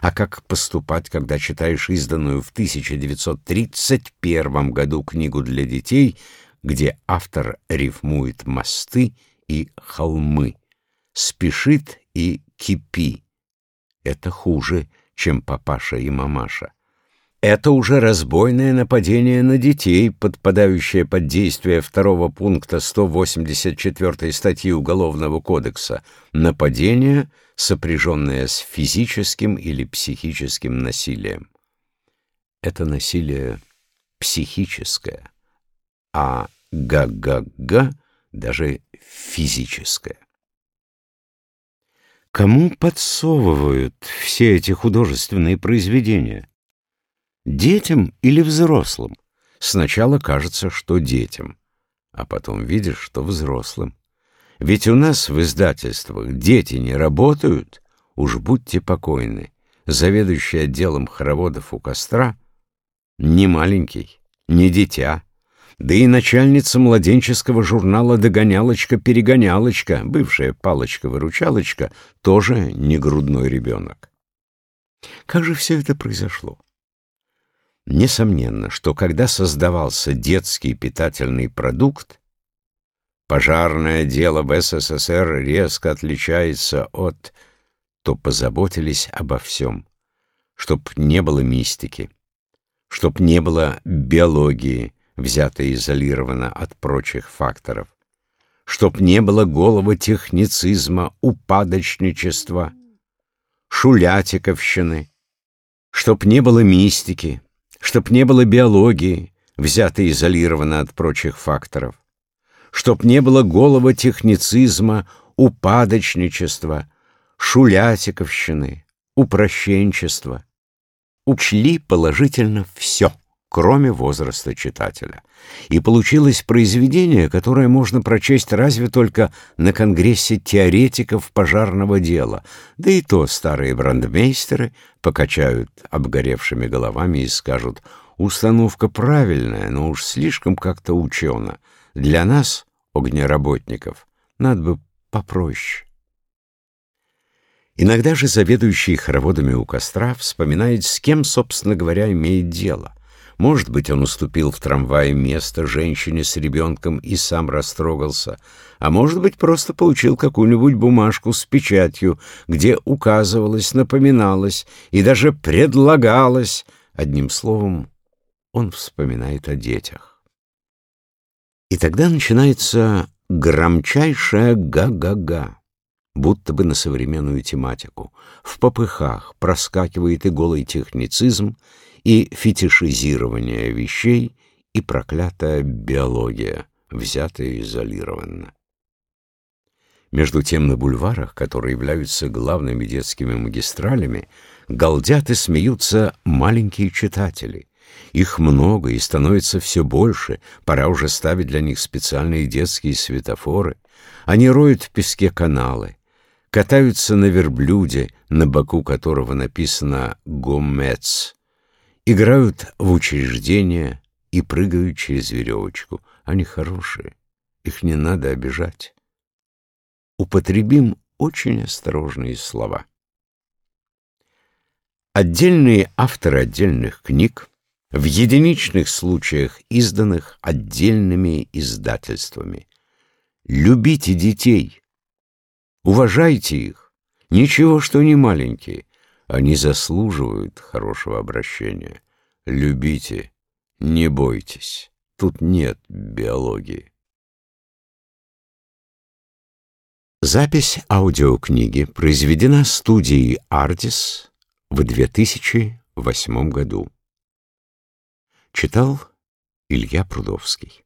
а как поступать, когда читаешь изданную в 1931 году книгу для детей, где автор рифмует мосты и холмы, спешит и кипи. Это хуже, чем папаша и мамаша. Это уже разбойное нападение на детей, подпадающее под действие второго пункта 184 статьи Уголовного кодекса. Нападение, сопряженное с физическим или психическим насилием. Это насилие психическое, а га-га-га даже физическое. Кому подсовывают все эти художественные произведения? Детям или взрослым? Сначала кажется, что детям, а потом видишь, что взрослым. Ведь у нас в издательствах дети не работают, уж будьте покойны. Заведующий отделом хороводов у костра не маленький, не дитя, да и начальница младенческого журнала «Догонялочка-перегонялочка», бывшая палочка-выручалочка, тоже не грудной ребенок. Как же все это произошло? Несомненно, что когда создавался детский питательный продукт, пожарное дело в СССР резко отличается от, то позаботились обо всем, чтоб не было мистики, чтоб не было биологии, взятой изолированно от прочих факторов, чтоб не было голого техницизма, упадочничества, шулятиковщины, чтоб не было мистики, чтоб не было биологии, взятой изолированно от прочих факторов, чтоб не было голого техницизма, упадочничества, шулятиковщины, упрощенчества. Учли положительно все, кроме возраста читателя. И получилось произведение, которое можно прочесть разве только на Конгрессе теоретиков пожарного дела, да и то старые брандмейстеры покачают обгоревшими головами и скажут «Установка правильная, но уж слишком как-то учено. Для нас, огнеработников, надо бы попроще». Иногда же заведующий хороводами у костра вспоминает, с кем, собственно говоря, имеет дело. Может быть, он уступил в трамвае место женщине с ребенком и сам растрогался, а может быть, просто получил какую-нибудь бумажку с печатью, где указывалось, напоминалось и даже предлагалось. Одним словом, он вспоминает о детях. И тогда начинается громчайшая га-га-га, будто бы на современную тематику. В попыхах проскакивает и голый техницизм, и фетишизирование вещей, и проклятая биология, взятая изолированно. Между тем на бульварах, которые являются главными детскими магистралями, галдят и смеются маленькие читатели. Их много и становится все больше, пора уже ставить для них специальные детские светофоры. Они роют в песке каналы, катаются на верблюде, на боку которого написано «Гомец», играют в учреждения и прыгают через веревочку. Они хорошие, их не надо обижать. Употребим очень осторожные слова. Отдельные авторы отдельных книг, в единичных случаях изданных отдельными издательствами. Любите детей, уважайте их, ничего, что не маленькие, они заслуживают хорошего обращения. Любите, не бойтесь. Тут нет биологии. Запись аудиокниги произведена студией «Ардис» в 2008 году. Читал Илья Прудовский.